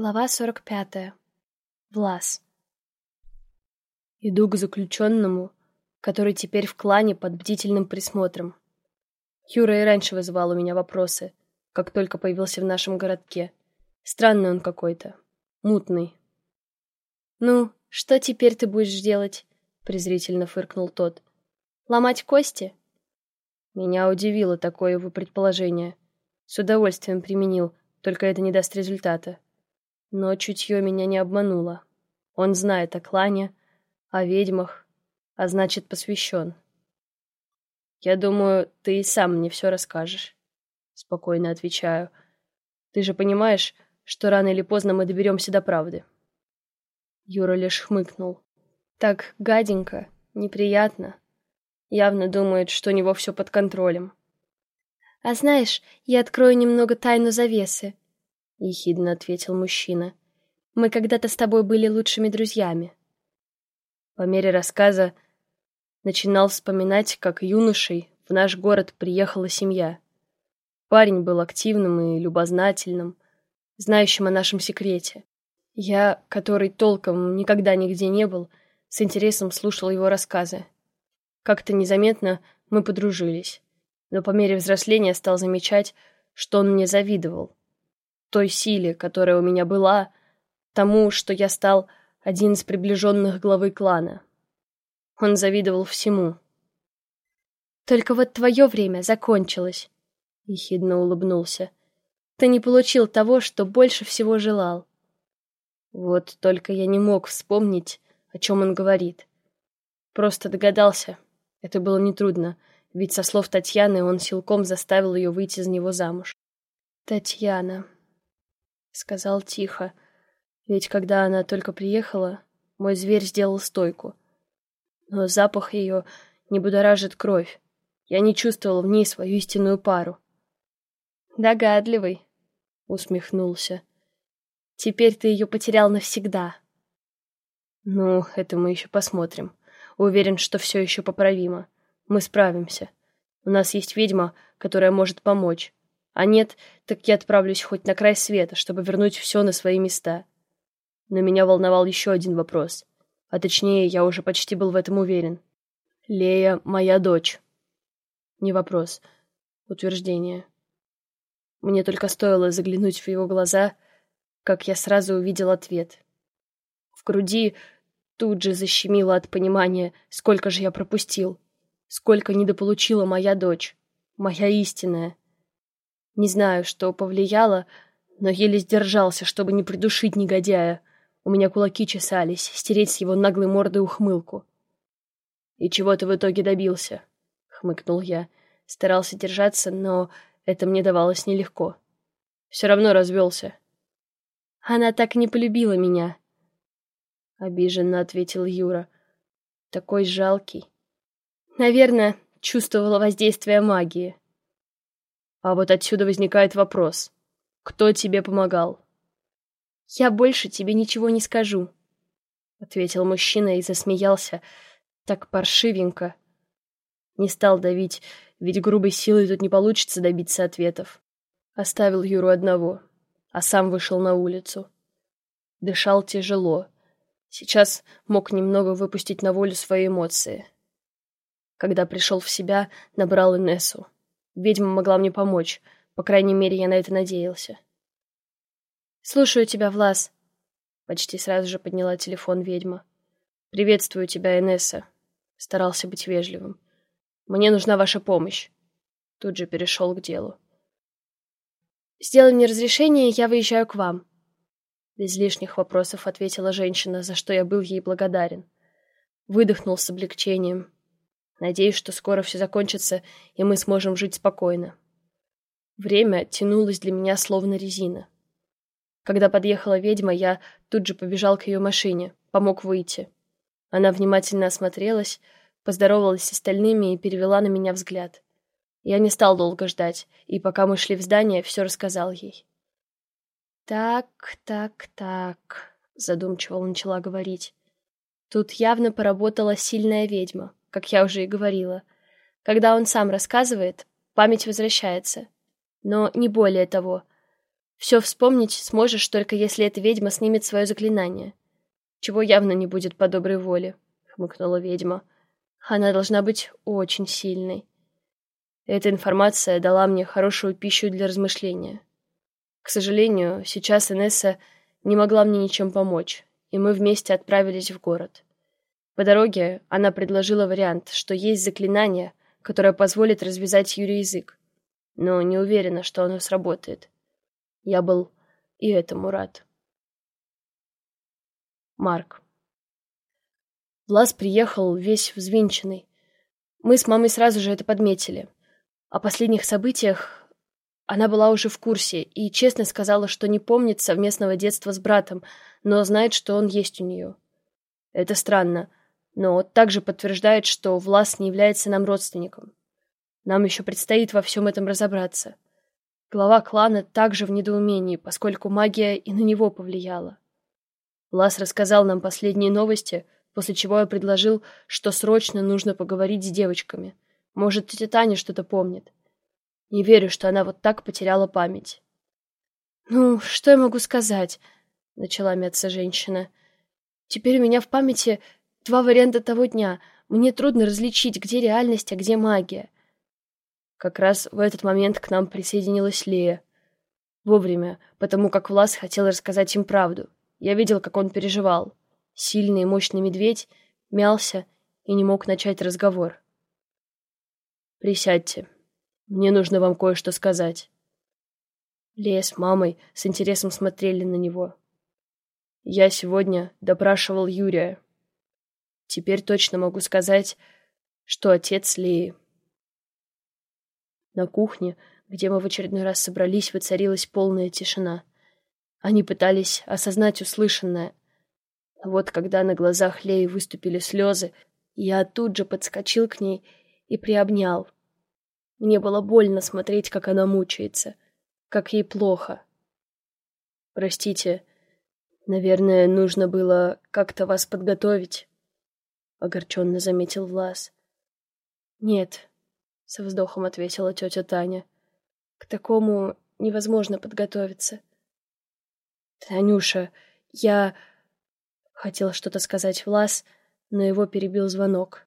Глава 45. Влас. Иду к заключенному, который теперь в клане под бдительным присмотром. Юра и раньше вызывал у меня вопросы, как только появился в нашем городке. Странный он какой-то. Мутный. «Ну, что теперь ты будешь делать?» — презрительно фыркнул тот. «Ломать кости?» Меня удивило такое его предположение. С удовольствием применил, только это не даст результата. Но чутье меня не обмануло. Он знает о клане, о ведьмах, а значит, посвящен. «Я думаю, ты и сам мне все расскажешь», — спокойно отвечаю. «Ты же понимаешь, что рано или поздно мы доберемся до правды». Юра лишь хмыкнул. «Так гаденько, неприятно. Явно думает, что у него все под контролем». «А знаешь, я открою немного тайну завесы», — ехидно ответил мужчина. «Мы когда-то с тобой были лучшими друзьями». По мере рассказа начинал вспоминать, как юношей в наш город приехала семья. Парень был активным и любознательным, знающим о нашем секрете. Я, который толком никогда нигде не был, с интересом слушал его рассказы. Как-то незаметно мы подружились, но по мере взросления стал замечать, что он мне завидовал той силе, которая у меня была, тому, что я стал один из приближенных главы клана. Он завидовал всему. «Только вот твое время закончилось», — ехидно улыбнулся. «Ты не получил того, что больше всего желал». Вот только я не мог вспомнить, о чем он говорит. Просто догадался. Это было нетрудно, ведь со слов Татьяны он силком заставил ее выйти за него замуж. Татьяна сказал тихо. Ведь когда она только приехала, мой зверь сделал стойку. Но запах ее не будоражит кровь. Я не чувствовал в ней свою истинную пару. «Догадливый», — усмехнулся. «Теперь ты ее потерял навсегда». «Ну, это мы еще посмотрим. Уверен, что все еще поправимо. Мы справимся. У нас есть ведьма, которая может помочь. А нет, так я отправлюсь хоть на край света, чтобы вернуть все на свои места. Но меня волновал еще один вопрос. А точнее, я уже почти был в этом уверен. Лея — моя дочь. Не вопрос. Утверждение. Мне только стоило заглянуть в его глаза, как я сразу увидел ответ. В груди тут же защемило от понимания, сколько же я пропустил, сколько недополучила моя дочь, моя истинная. Не знаю, что повлияло, но еле сдержался, чтобы не придушить негодяя. У меня кулаки чесались, стереть с его наглой морды ухмылку. «И чего ты в итоге добился?» — хмыкнул я. Старался держаться, но это мне давалось нелегко. Все равно развелся. «Она так не полюбила меня», — обиженно ответил Юра. «Такой жалкий». «Наверное, чувствовала воздействие магии». А вот отсюда возникает вопрос. Кто тебе помогал? Я больше тебе ничего не скажу, ответил мужчина и засмеялся так паршивенько. Не стал давить, ведь грубой силой тут не получится добиться ответов. Оставил Юру одного, а сам вышел на улицу. Дышал тяжело. Сейчас мог немного выпустить на волю свои эмоции. Когда пришел в себя, набрал Инессу. Ведьма могла мне помочь. По крайней мере, я на это надеялся. «Слушаю тебя, Влас», — почти сразу же подняла телефон ведьма. «Приветствую тебя, Энесса», — старался быть вежливым. «Мне нужна ваша помощь». Тут же перешел к делу. «Сделай мне разрешение, я выезжаю к вам». Без лишних вопросов ответила женщина, за что я был ей благодарен. Выдохнул с облегчением. Надеюсь, что скоро все закончится, и мы сможем жить спокойно. Время тянулось для меня словно резина. Когда подъехала ведьма, я тут же побежал к ее машине, помог выйти. Она внимательно осмотрелась, поздоровалась с остальными и перевела на меня взгляд. Я не стал долго ждать, и пока мы шли в здание, все рассказал ей. «Так, так, так», — задумчиво начала говорить. «Тут явно поработала сильная ведьма как я уже и говорила. Когда он сам рассказывает, память возвращается. Но не более того. Все вспомнить сможешь только если эта ведьма снимет свое заклинание. Чего явно не будет по доброй воле, хмыкнула ведьма. Она должна быть очень сильной. Эта информация дала мне хорошую пищу для размышления. К сожалению, сейчас Инесса не могла мне ничем помочь, и мы вместе отправились в город. По дороге она предложила вариант, что есть заклинание, которое позволит развязать Юрий язык, но не уверена, что оно сработает. Я был и этому рад. Марк. Влас приехал весь взвинченный. Мы с мамой сразу же это подметили. О последних событиях она была уже в курсе и честно сказала, что не помнит совместного детства с братом, но знает, что он есть у нее. Это странно, но также подтверждает, что Влас не является нам родственником. Нам еще предстоит во всем этом разобраться. Глава клана также в недоумении, поскольку магия и на него повлияла. Влас рассказал нам последние новости, после чего я предложил, что срочно нужно поговорить с девочками. Может, тетя Таня что-то помнит. Не верю, что она вот так потеряла память. «Ну, что я могу сказать?» — начала мяться женщина. «Теперь у меня в памяти два варианта того дня. Мне трудно различить, где реальность, а где магия. Как раз в этот момент к нам присоединилась Лея. Вовремя, потому как Влас хотел рассказать им правду. Я видел, как он переживал. Сильный и мощный медведь мялся и не мог начать разговор. «Присядьте. Мне нужно вам кое-что сказать». Лея с мамой с интересом смотрели на него. «Я сегодня допрашивал Юрия. Теперь точно могу сказать, что отец Леи на кухне, где мы в очередной раз собрались, воцарилась полная тишина. Они пытались осознать услышанное. А вот когда на глазах Леи выступили слезы, я тут же подскочил к ней и приобнял. Мне было больно смотреть, как она мучается, как ей плохо. «Простите, наверное, нужно было как-то вас подготовить», — огорченно заметил Влас. «Нет, со вздохом ответила тетя Таня. К такому невозможно подготовиться. Танюша, я... Хотел что-то сказать Влас, но его перебил звонок.